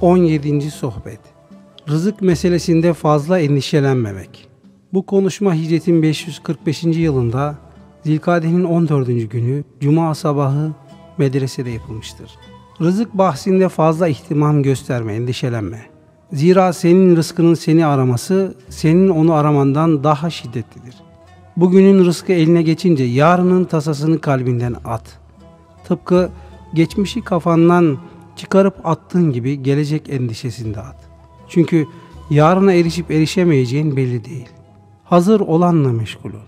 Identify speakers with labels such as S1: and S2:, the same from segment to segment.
S1: 17. Sohbet Rızık meselesinde fazla endişelenmemek Bu konuşma hicretin 545. yılında Zilkade'nin 14. günü Cuma sabahı medresede yapılmıştır. Rızık bahsinde fazla ihtimam gösterme, endişelenme. Zira senin rızkının seni araması, senin onu aramandan daha şiddetlidir. Bugünün rızkı eline geçince yarının tasasını kalbinden at. Tıpkı geçmişi kafandan çıkarıp attığın gibi gelecek endişesini de at. Çünkü yarına erişip erişemeyeceğin belli değil. Hazır olanla meşgul ol.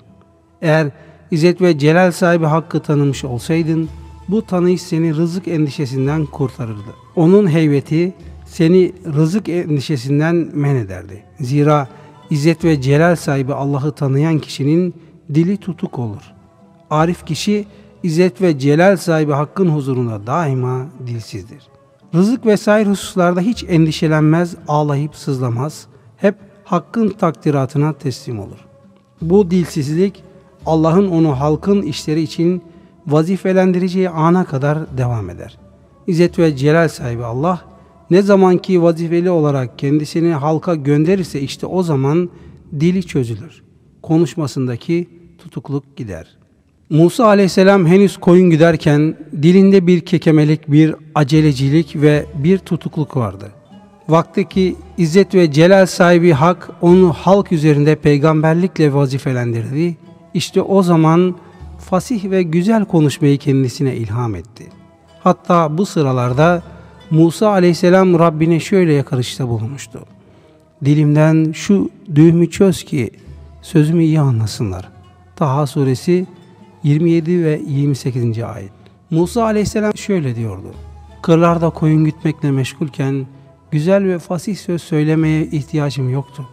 S1: Eğer İzzet ve Celal sahibi hakkı tanımış olsaydın, bu tanıyış seni rızık endişesinden kurtarırdı. Onun heybeti seni rızık endişesinden men ederdi. Zira İzzet ve Celal sahibi Allah'ı tanıyan kişinin dili tutuk olur. Arif kişi İzzet ve Celal sahibi hakkın huzurunda daima dilsizdir. Rızık vesaire hususlarda hiç endişelenmez, ağlayıp sızlamaz. Hep hakkın takdiratına teslim olur. Bu dilsizlik Allah'ın onu halkın işleri için vazifelendireceği ana kadar devam eder. İzzet ve celal sahibi Allah ne zamanki vazifeli olarak kendisini halka gönderirse işte o zaman dili çözülür. Konuşmasındaki tutukluk gider. Musa aleyhisselam henüz koyun giderken dilinde bir kekemelik, bir acelecilik ve bir tutukluk vardı. Vaktiki İzzet ve Celal sahibi Hak onu halk üzerinde peygamberlikle vazifelendirdi. İşte o zaman fasih ve güzel konuşmayı kendisine ilham etti. Hatta bu sıralarda Musa aleyhisselam Rabbine şöyle yakarışta bulunmuştu. Dilimden şu düğümü çöz ki sözümü iyi anlasınlar. Taha suresi 27 ve 28. ayet. Musa aleyhisselam şöyle diyordu. Kırlarda koyun gütmekle meşgulken güzel ve fasih söz söylemeye ihtiyacım yoktu.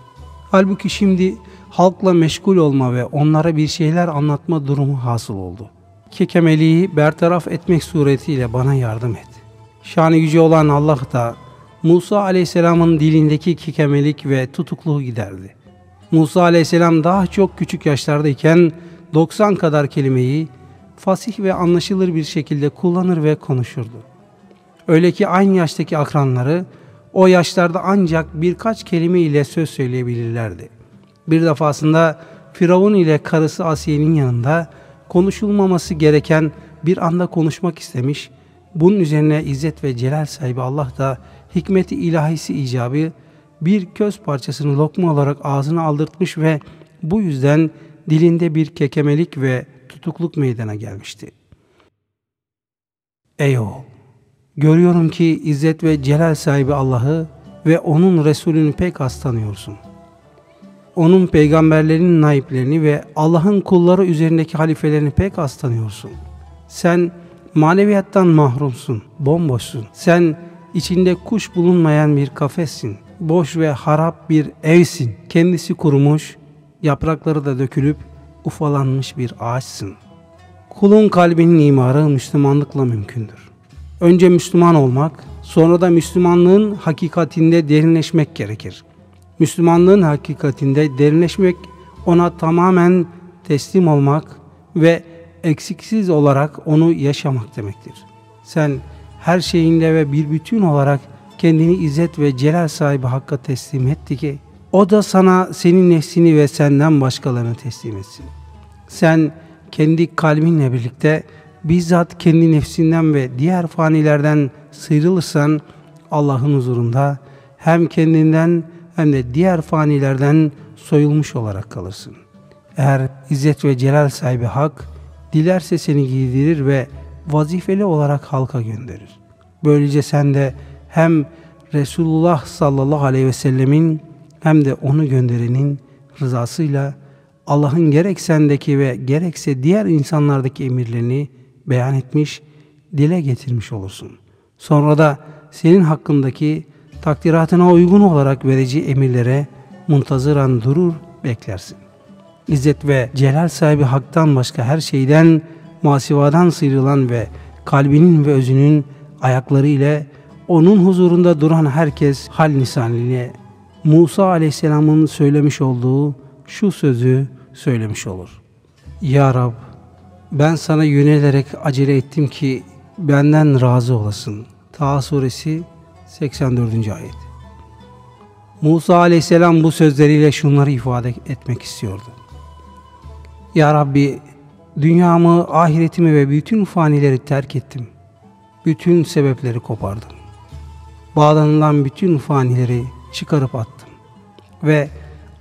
S1: Halbuki şimdi halkla meşgul olma ve onlara bir şeyler anlatma durumu hasıl oldu. Kekemeliği bertaraf etmek suretiyle bana yardım et. Şanı yüce olan Allah da Musa aleyhisselamın dilindeki kekemelik ve tutukluğu giderdi. Musa aleyhisselam daha çok küçük yaşlardayken 90 kadar kelimeyi fasih ve anlaşılır bir şekilde kullanır ve konuşurdu. Öyle ki aynı yaştaki akranları o yaşlarda ancak birkaç kelime ile söz söyleyebilirlerdi. Bir defasında Firavun ile karısı Asiye'nin yanında konuşulmaması gereken bir anda konuşmak istemiş. Bunun üzerine İzzet ve Celal sahibi Allah da hikmeti ilahisi icabı bir köz parçasını lokma olarak ağzına aldırtmış ve bu yüzden dilinde bir kekemelik ve tutukluk meydana gelmişti. Ey oğul! Görüyorum ki İzzet ve Celal sahibi Allah'ı ve onun Resulünü pek az. Onun peygamberlerinin naiplerini ve Allah'ın kulları üzerindeki halifelerini pek az. Sen maneviyattan mahrumsun, bomboşsun. Sen içinde kuş bulunmayan bir kafessin. Boş ve harap bir evsin. Kendisi kurumuş, yaprakları da dökülüp ufalanmış bir ağaçsın. Kulun kalbinin imarı Müslümanlıkla mümkündür. Önce Müslüman olmak, sonra da Müslümanlığın hakikatinde derinleşmek gerekir. Müslümanlığın hakikatinde derinleşmek, ona tamamen teslim olmak ve eksiksiz olarak onu yaşamak demektir. Sen her şeyinde ve bir bütün olarak kendini izzet ve celal sahibi Hakk'a teslim etti ki, o da sana senin nefsini ve senden başkalarını teslim etsin. Sen kendi kalbinle birlikte bizzat kendi nefsinden ve diğer fanilerden sıyrılırsan Allah'ın huzurunda hem kendinden hem de diğer fanilerden soyulmuş olarak kalırsın. Eğer izzet ve celal sahibi hak dilerse seni giydirir ve vazifeli olarak halka gönderir. Böylece sen de hem Resulullah sallallahu aleyhi ve sellemin hem de onu gönderenin rızasıyla Allah'ın gerek sendeki ve gerekse diğer insanlardaki emirlerini beyan etmiş, dile getirmiş olursun. Sonra da senin hakkındaki takdiratına uygun olarak vereceği emirlere muntazıran durur, beklersin. İzzet ve celal sahibi haktan başka her şeyden, masivadan sıyrılan ve kalbinin ve özünün ayakları ile onun huzurunda duran herkes hal nisanline Musa aleyhisselamın söylemiş olduğu şu sözü söylemiş olur. Ya Rab ben sana yönelerek acele ettim ki benden razı olasın. Taha suresi 84. ayet Musa aleyhisselam bu sözleriyle şunları ifade etmek istiyordu. Ya Rabbi dünyamı, ahiretimi ve bütün fanileri terk ettim. Bütün sebepleri kopardım. Bağlanılan bütün fanileri çıkarıp attım. Ve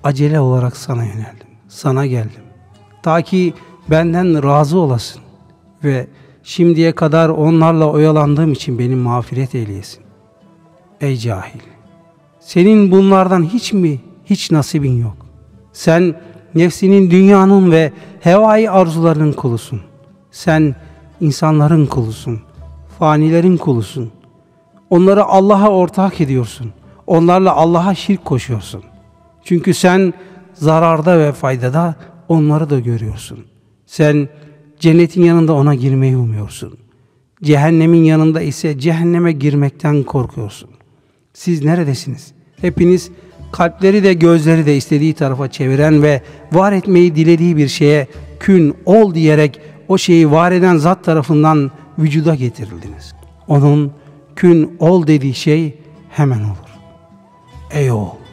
S1: acele olarak sana yöneldim. Sana geldim. Ta ki benden razı olasın ve şimdiye kadar onlarla oyalandığım için beni mağfiret eyleyesin. Ey cahil! Senin bunlardan hiç mi, hiç nasibin yok? Sen nefsinin, dünyanın ve hevai arzularının kulusun. Sen insanların kulusun, fanilerin kulusun. Onları Allah'a ortak ediyorsun. Onlarla Allah'a şirk koşuyorsun. Çünkü sen zararda ve faydada onları da görüyorsun. Sen cennetin yanında ona girmeyi umuyorsun. Cehennemin yanında ise cehenneme girmekten korkuyorsun. Siz neredesiniz? Hepiniz kalpleri de gözleri de istediği tarafa çeviren ve var etmeyi dilediği bir şeye kün ol diyerek o şeyi var eden zat tarafından vücuda getirildiniz. Onun kün ol dediği şey hemen olur. Ey oğul!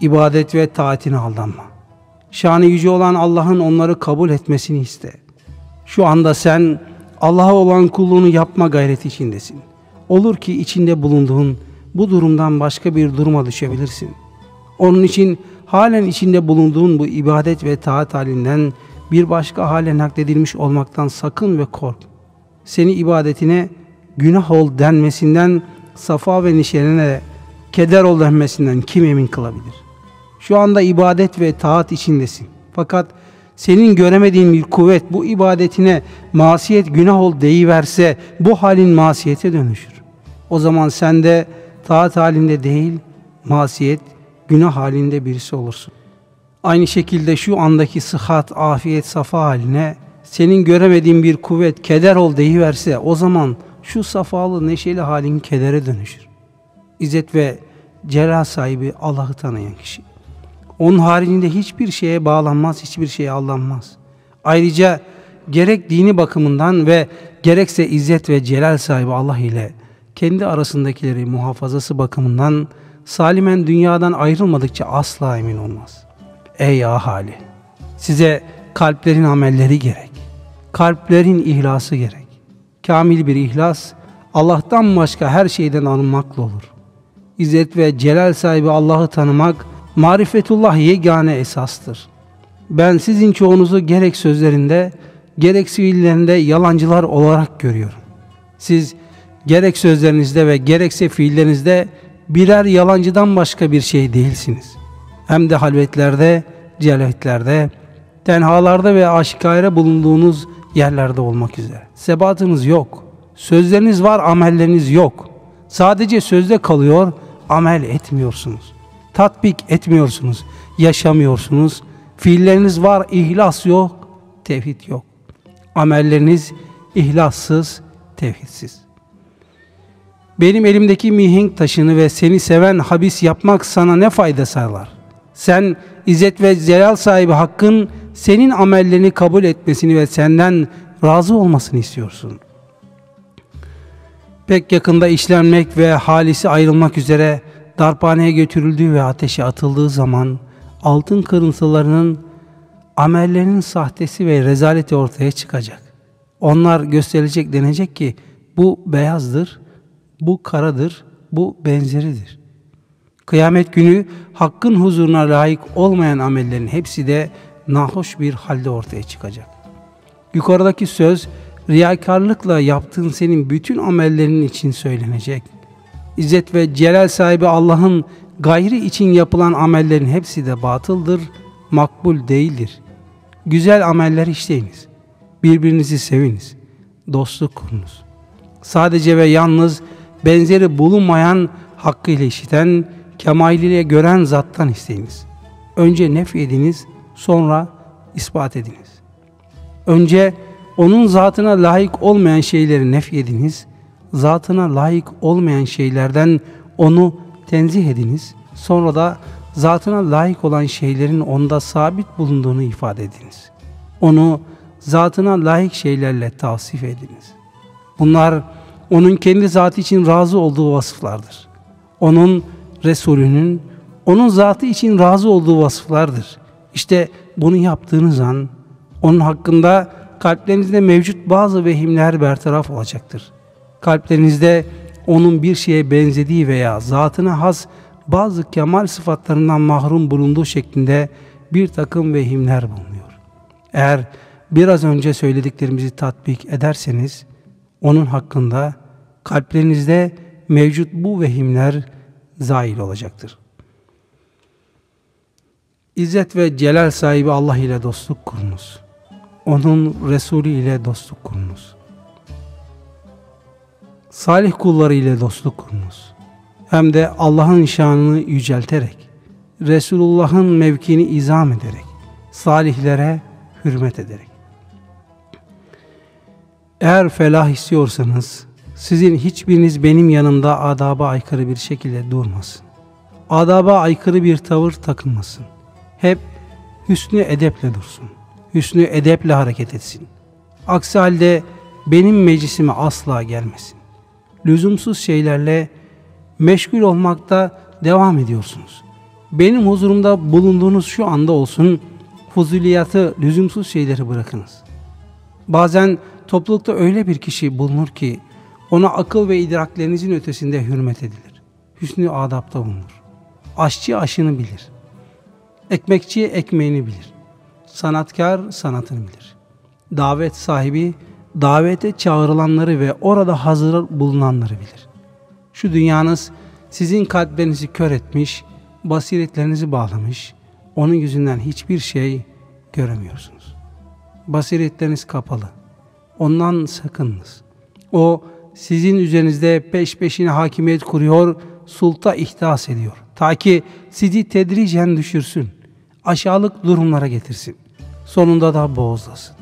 S1: İbadet ve taatine aldanma. Şanı yüce olan Allah'ın onları kabul etmesini iste. Şu anda sen Allah'a olan kulluğunu yapma gayreti içindesin. Olur ki içinde bulunduğun bu durumdan başka bir duruma düşebilirsin. Onun için halen içinde bulunduğun bu ibadet ve taat halinden bir başka hale nakledilmiş olmaktan sakın ve kork. Seni ibadetine günah ol denmesinden, safa ve nişenine keder ol denmesinden kim emin kılabilir? Şu anda ibadet ve taat içindesin. Fakat senin göremediğin bir kuvvet bu ibadetine masiyet günah ol deyiverse bu halin masiyete dönüşür. O zaman sen de taat halinde değil, masiyet, günah halinde birisi olursun. Aynı şekilde şu andaki sıhhat, afiyet, safa haline senin göremediğin bir kuvvet, keder ol deyiverse o zaman şu safalı, neşeli halin kedere dönüşür. İzzet ve celal sahibi Allah'ı tanıyan kişi. Onun haricinde hiçbir şeye bağlanmaz, hiçbir şeye aldanmaz. Ayrıca gerek dini bakımından ve gerekse izzet ve celal sahibi Allah ile kendi arasındakileri muhafazası bakımından salimen dünyadan ayrılmadıkça asla emin olmaz. Ey ahali! Size kalplerin amelleri gerek. Kalplerin ihlası gerek. Kamil bir ihlas, Allah'tan başka her şeyden arınmakla olur. İzzet ve celal sahibi Allah'ı tanımak, marifetullah yegane esastır. Ben sizin çoğunuzu gerek sözlerinde, gerek fiillerinde yalancılar olarak görüyorum. Siz gerek sözlerinizde ve gerekse fiillerinizde birer yalancıdan başka bir şey değilsiniz. Hem de halvetlerde, celvetlerde, tenhalarda ve aşikare bulunduğunuz yerlerde olmak üzere. Sebatınız yok. Sözleriniz var, amelleriniz yok. Sadece sözde kalıyor, amel etmiyorsunuz. Tatbik etmiyorsunuz, yaşamıyorsunuz. Fiilleriniz var, ihlas yok, tevhid yok. Amelleriniz ihlassız, tevhidsiz. Benim elimdeki mihenk taşını ve seni seven habis yapmak sana ne fayda sağlar? Sen izzet ve celal sahibi hakkın senin amellerini kabul etmesini ve senden razı olmasını istiyorsun. Pek yakında işlenmek ve halisi ayrılmak üzere darphaneye götürüldüğü ve ateşe atıldığı zaman altın kırıntılarının amellerinin sahtesi ve rezaleti ortaya çıkacak. Onlar gösterilecek denecek ki bu beyazdır, bu karadır, bu benzeridir. Kıyamet günü hakkın huzuruna layık olmayan amellerin hepsi de nahoş bir halde ortaya çıkacak. Yukarıdaki söz riyakarlıkla yaptığın senin bütün amellerinin için söylenecek. İzzet ve celal sahibi Allah'ın gayri için yapılan amellerin hepsi de batıldır, makbul değildir. Güzel ameller işleyiniz. Birbirinizi seviniz. Dostluk kurunuz. Sadece ve yalnız benzeri bulunmayan hakkıyla işiten, kemaliyle gören zattan isteyiniz. Önce nef ediniz, sonra ispat ediniz. Önce onun zatına layık olmayan şeyleri nef ediniz, zatına layık olmayan şeylerden onu tenzih ediniz. Sonra da zatına layık olan şeylerin onda sabit bulunduğunu ifade ediniz. Onu zatına layık şeylerle tavsif ediniz. Bunlar onun kendi zatı için razı olduğu vasıflardır. onun Resulünün, onun zatı için razı olduğu vasıflardır. İşte bunu yaptığınız an onun hakkında kalplerinizde mevcut bazı vehimler bertaraf olacaktır. Kalplerinizde onun bir şeye benzediği veya zatına has bazı kemal sıfatlarından mahrum bulunduğu şeklinde bir takım vehimler bulunuyor. Eğer biraz önce söylediklerimizi tatbik ederseniz onun hakkında kalplerinizde mevcut bu vehimler zail olacaktır. İzzet ve celal sahibi Allah ile dostluk kurunuz. Onun Resulü ile dostluk kurunuz. Salih kulları ile dostluk kurunuz. Hem de Allah'ın şanını yücelterek, Resulullah'ın mevkini izam ederek, salihlere hürmet ederek. Eğer felah istiyorsanız, sizin hiçbiriniz benim yanımda adaba aykırı bir şekilde durmasın. Adaba aykırı bir tavır takınmasın. Hep hüsnü edeple dursun. Hüsnü edeple hareket etsin. Aksi halde benim meclisime asla gelmesin. Lüzumsuz şeylerle meşgul olmakta devam ediyorsunuz. Benim huzurumda bulunduğunuz şu anda olsun, fuzuliyatı, lüzumsuz şeyleri bırakınız. Bazen toplulukta öyle bir kişi bulunur ki, ona akıl ve idraklerinizin ötesinde hürmet edilir. Hüsnü adapta bulunur. Aşçı aşını bilir. Ekmekçi ekmeğini bilir. Sanatkar sanatını bilir. Davet sahibi davete çağrılanları ve orada hazır bulunanları bilir. Şu dünyanız sizin kalplerinizi kör etmiş, basiretlerinizi bağlamış, onun yüzünden hiçbir şey göremiyorsunuz. Basiretleriniz kapalı. Ondan sakınınız. O sizin üzerinizde peş peşine hakimiyet kuruyor, sulta ihdas ediyor. Ta ki sizi tedricen düşürsün, aşağılık durumlara getirsin. Sonunda da boğazlasın.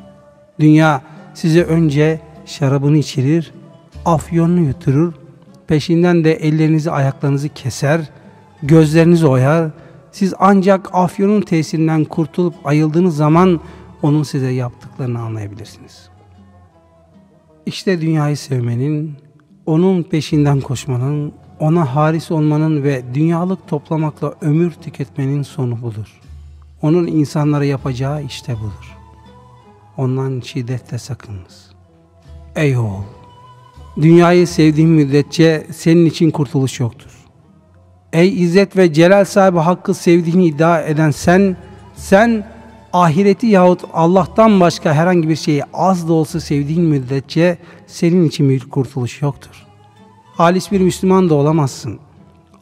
S1: Dünya size önce şarabını içirir, afyonunu yuturur, peşinden de ellerinizi ayaklarınızı keser, gözlerinizi oyar, siz ancak afyonun tesirinden kurtulup ayıldığınız zaman onun size yaptıklarını anlayabilirsiniz. İşte dünyayı sevmenin, onun peşinden koşmanın, ona haris olmanın ve dünyalık toplamakla ömür tüketmenin sonu budur. Onun insanlara yapacağı işte budur. Ondan şiddetle sakınınız. Ey oğul! Dünyayı sevdiğin müddetçe senin için kurtuluş yoktur. Ey izzet ve celal sahibi hakkı sevdiğini iddia eden sen, sen ahireti yahut Allah'tan başka herhangi bir şeyi az da olsa sevdiğin müddetçe senin için bir kurtuluş yoktur. Halis bir Müslüman da olamazsın.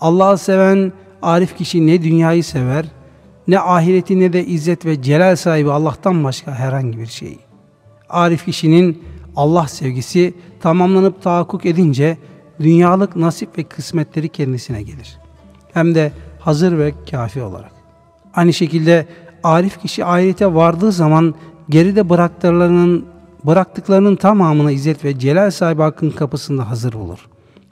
S1: Allah'ı seven arif kişi ne dünyayı sever, ne ahireti ne de izzet ve celal sahibi Allah'tan başka herhangi bir şeyi. Arif kişinin Allah sevgisi tamamlanıp tahakkuk edince dünyalık nasip ve kısmetleri kendisine gelir. Hem de hazır ve kafi olarak. Aynı şekilde arif kişi ahirete vardığı zaman geride bıraktıklarının bıraktıklarının tamamını izzet ve celal sahibi hakkın kapısında hazır olur.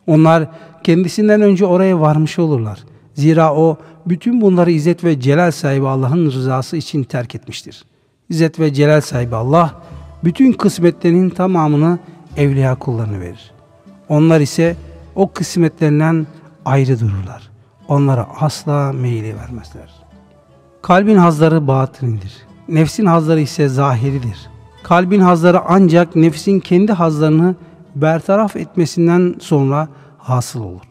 S1: Onlar kendisinden önce oraya varmış olurlar. Zira o bütün bunları izzet ve celal sahibi Allah'ın rızası için terk etmiştir. İzzet ve celal sahibi Allah bütün kısmetlerinin tamamını evliya kullarına verir. Onlar ise o kısmetlerinden ayrı dururlar. Onlara asla meyili vermezler. Kalbin hazları batınidir. Nefsin hazları ise zahiridir. Kalbin hazları ancak nefsin kendi hazlarını bertaraf etmesinden sonra hasıl olur.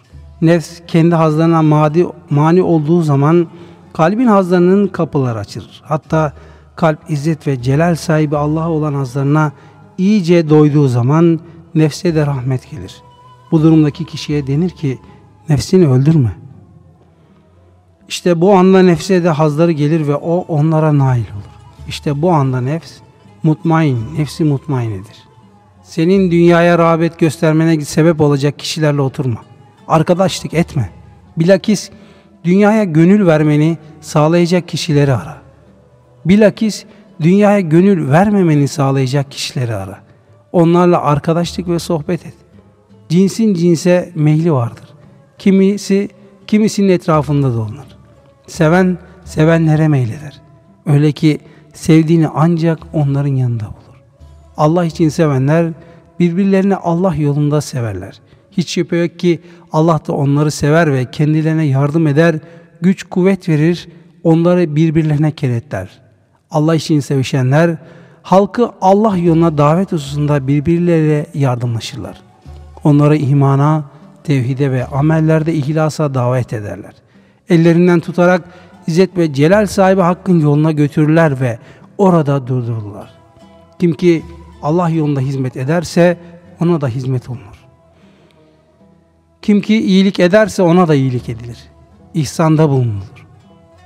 S1: Nefs kendi hazlarına madi, mani olduğu zaman kalbin hazlarının kapıları açılır. Hatta kalp izzet ve celal sahibi Allah olan hazlarına iyice doyduğu zaman nefse de rahmet gelir. Bu durumdaki kişiye denir ki nefsini öldürme. İşte bu anda nefse de hazları gelir ve o onlara nail olur. İşte bu anda nefs mutmain, nefsi mutmainedir. Senin dünyaya rağbet göstermene sebep olacak kişilerle oturma. Arkadaşlık etme. Bilakis dünyaya gönül vermeni sağlayacak kişileri ara. Bilakis dünyaya gönül vermemeni sağlayacak kişileri ara. Onlarla arkadaşlık ve sohbet et. Cinsin cinse meyli vardır. Kimisi kimisinin etrafında dolanır. Seven sevenlere meyleder. Öyle ki sevdiğini ancak onların yanında bulur. Allah için sevenler birbirlerini Allah yolunda severler. Hiç şüphe yok ki Allah da onları sever ve kendilerine yardım eder, güç kuvvet verir, onları birbirlerine kenetler. Allah için sevişenler, halkı Allah yoluna davet hususunda birbirleriyle yardımlaşırlar. Onları imana, tevhide ve amellerde ihlasa davet ederler. Ellerinden tutarak İzzet ve Celal sahibi Hakk'ın yoluna götürürler ve orada durdururlar. Kim ki Allah yolunda hizmet ederse ona da hizmet olunur. Kim ki iyilik ederse ona da iyilik edilir. İhsanda bulunulur.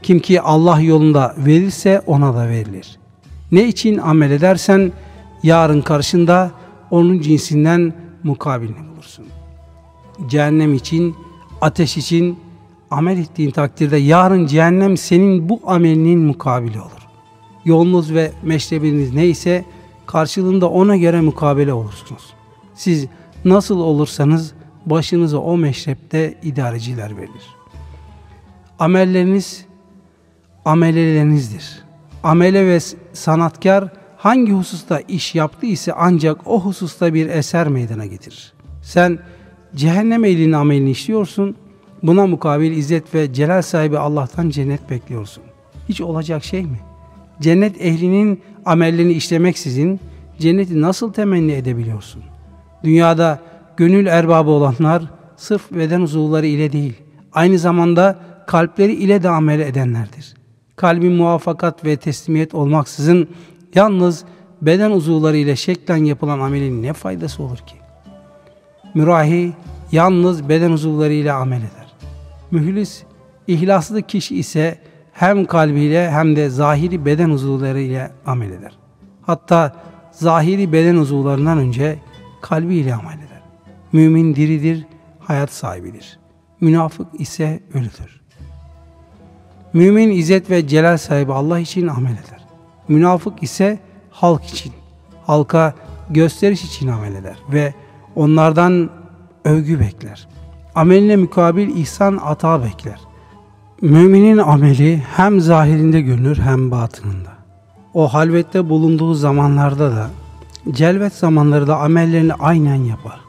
S1: Kim ki Allah yolunda verirse ona da verilir. Ne için amel edersen yarın karşında onun cinsinden mukabilini bulursun. Cehennem için, ateş için amel ettiğin takdirde yarın cehennem senin bu amelinin mukabili olur. Yolunuz ve meşrebiniz neyse karşılığında ona göre mukabele olursunuz. Siz nasıl olursanız başınıza o meşrepte idareciler verir. Amelleriniz amelelerinizdir. Amele ve sanatkar hangi hususta iş yaptı ise ancak o hususta bir eser meydana getirir. Sen cehennem ehlinin amelini işliyorsun, buna mukabil izzet ve celal sahibi Allah'tan cennet bekliyorsun. Hiç olacak şey mi? Cennet ehlinin amellerini işlemeksizin cenneti nasıl temenni edebiliyorsun? Dünyada gönül erbabı olanlar sırf beden uzuvları ile değil, aynı zamanda kalpleri ile de amel edenlerdir. Kalbin muvaffakat ve teslimiyet olmaksızın yalnız beden uzuvları ile şeklen yapılan amelin ne faydası olur ki? Mürahi yalnız beden uzuvları ile amel eder. Mühlis, ihlaslı kişi ise hem kalbiyle hem de zahiri beden uzuvları ile amel eder. Hatta zahiri beden uzuvlarından önce kalbiyle amel eder. Mümin diridir, hayat sahibidir. Münafık ise ölüdür. Mümin izzet ve celal sahibi Allah için amel eder. Münafık ise halk için, halka gösteriş için amel eder ve onlardan övgü bekler. Ameline mukabil ihsan ata bekler. Müminin ameli hem zahirinde görünür hem batınında. O halvette bulunduğu zamanlarda da, celvet zamanları da amellerini aynen yapar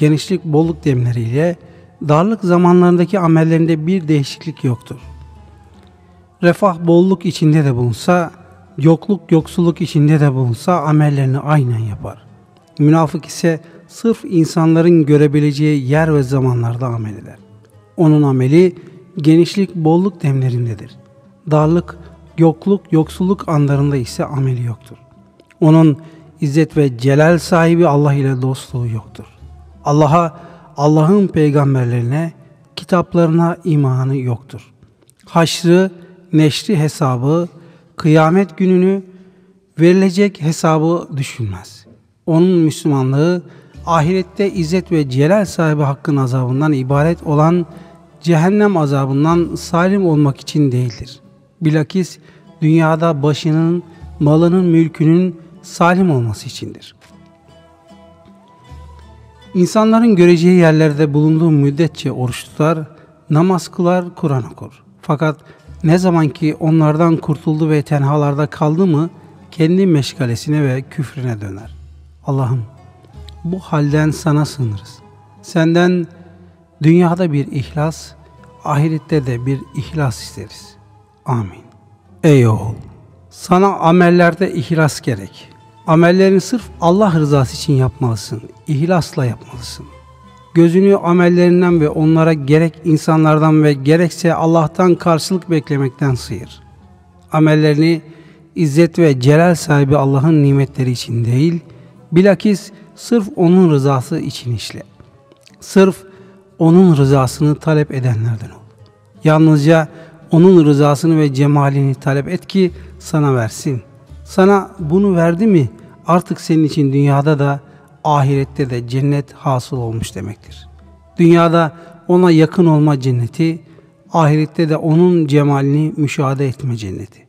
S1: genişlik bolluk demleriyle darlık zamanlarındaki amellerinde bir değişiklik yoktur. Refah bolluk içinde de bulunsa, yokluk yoksulluk içinde de bulunsa amellerini aynen yapar. Münafık ise sırf insanların görebileceği yer ve zamanlarda amel eder. Onun ameli genişlik bolluk demlerindedir. Darlık, yokluk, yoksulluk anlarında ise ameli yoktur. Onun izzet ve celal sahibi Allah ile dostluğu yoktur. Allah'a, Allah'ın peygamberlerine, kitaplarına imanı yoktur. Haşrı, neşri hesabı, kıyamet gününü verilecek hesabı düşünmez. Onun Müslümanlığı ahirette izzet ve celal sahibi hakkın azabından ibaret olan cehennem azabından salim olmak için değildir. Bilakis dünyada başının, malının, mülkünün salim olması içindir. İnsanların göreceği yerlerde bulunduğu müddetçe oruç tutar, namaz kılar, Kur'an okur. Fakat ne zaman ki onlardan kurtuldu ve tenhalarda kaldı mı kendi meşgalesine ve küfrüne döner. Allah'ım bu halden sana sığınırız. Senden dünyada bir ihlas, ahirette de bir ihlas isteriz. Amin. Ey oğul! Sana amellerde ihlas gerek. Amellerini sırf Allah rızası için yapmalısın. İhlasla yapmalısın. Gözünü amellerinden ve onlara gerek insanlardan ve gerekse Allah'tan karşılık beklemekten sıyır. Amellerini izzet ve celal sahibi Allah'ın nimetleri için değil, bilakis sırf O'nun rızası için işle. Sırf O'nun rızasını talep edenlerden ol. Yalnızca O'nun rızasını ve cemalini talep et ki sana versin. Sana bunu verdi mi artık senin için dünyada da ahirette de cennet hasıl olmuş demektir. Dünyada ona yakın olma cenneti, ahirette de onun cemalini müşahede etme cenneti.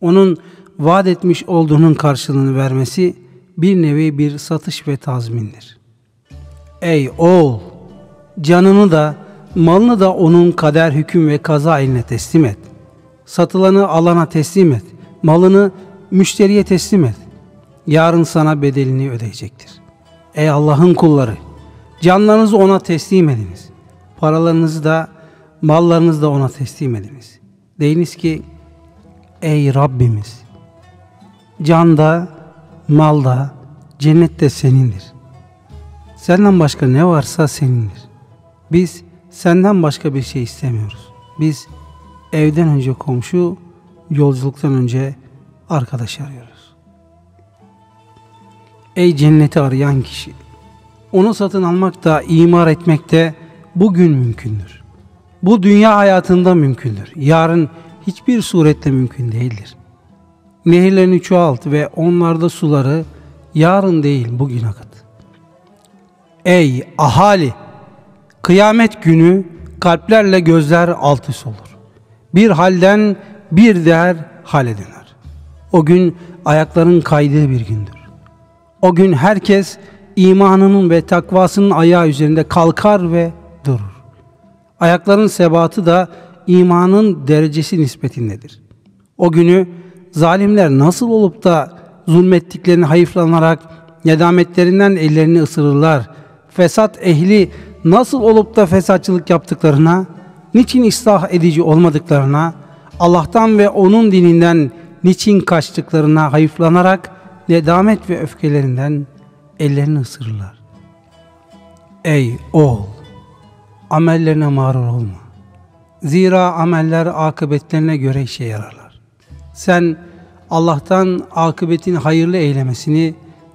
S1: Onun vaat etmiş olduğunun karşılığını vermesi bir nevi bir satış ve tazmindir. Ey oğul! Canını da, malını da onun kader, hüküm ve kaza eline teslim et. Satılanı alana teslim et. Malını müşteriye teslim et yarın sana bedelini ödeyecektir. Ey Allah'ın kulları! Canlarınızı ona teslim ediniz. Paralarınızı da mallarınızı da ona teslim ediniz. Deyiniz ki ey Rabbimiz can da mal da cennet de senindir. Senden başka ne varsa senindir. Biz senden başka bir şey istemiyoruz. Biz evden önce komşu, yolculuktan önce arkadaş arıyoruz. Ey cenneti arayan kişi! Onu satın almak da, imar etmek de bugün mümkündür. Bu dünya hayatında mümkündür. Yarın hiçbir suretle mümkün değildir. Nehirlerini çoğalt ve onlarda suları yarın değil bugün akıt. Ey ahali! Kıyamet günü kalplerle gözler alt üst olur. Bir halden bir değer hale döner. O gün ayakların kaydığı bir gündür. O gün herkes imanının ve takvasının ayağı üzerinde kalkar ve durur. Ayakların sebatı da imanın derecesi nispetindedir. O günü zalimler nasıl olup da zulmettiklerini hayıflanarak nedametlerinden ellerini ısırırlar. Fesat ehli nasıl olup da fesatçılık yaptıklarına, niçin ıslah edici olmadıklarına, Allah'tan ve onun dininden niçin kaçtıklarına hayıflanarak nedamet ve öfkelerinden ellerini ısırırlar. Ey oğul! Amellerine mağrur olma. Zira ameller akıbetlerine göre işe yararlar. Sen Allah'tan akıbetin hayırlı eylemesini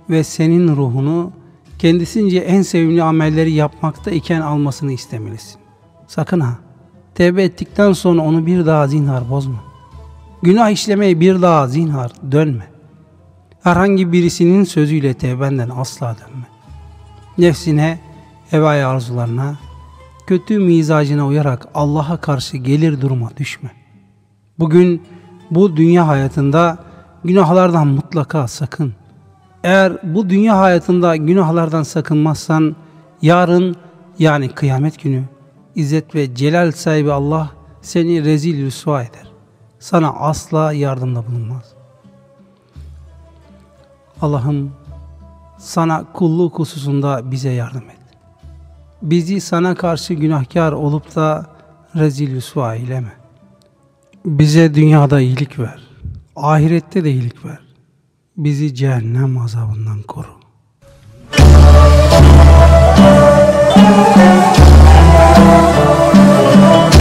S1: ve senin ruhunu kendisince en sevimli amelleri yapmakta iken almasını istemelisin. Sakın ha, tevbe ettikten sonra onu bir daha zinhar bozma. Günah işlemeye bir daha zinhar dönme. Herhangi birisinin sözüyle tevbenden asla dönme. Nefsine, hevai arzularına, kötü mizacına uyarak Allah'a karşı gelir duruma düşme. Bugün bu dünya hayatında günahlardan mutlaka sakın. Eğer bu dünya hayatında günahlardan sakınmazsan yarın yani kıyamet günü İzzet ve Celal sahibi Allah seni rezil rüsva eder. Sana asla yardımda bulunmaz. Allah'ım sana kulluk hususunda bize yardım et. Bizi sana karşı günahkar olup da rezil rüsva eyleme. Bize dünyada iyilik ver. Ahirette de iyilik ver. Bizi cehennem azabından koru. Müzik Oh.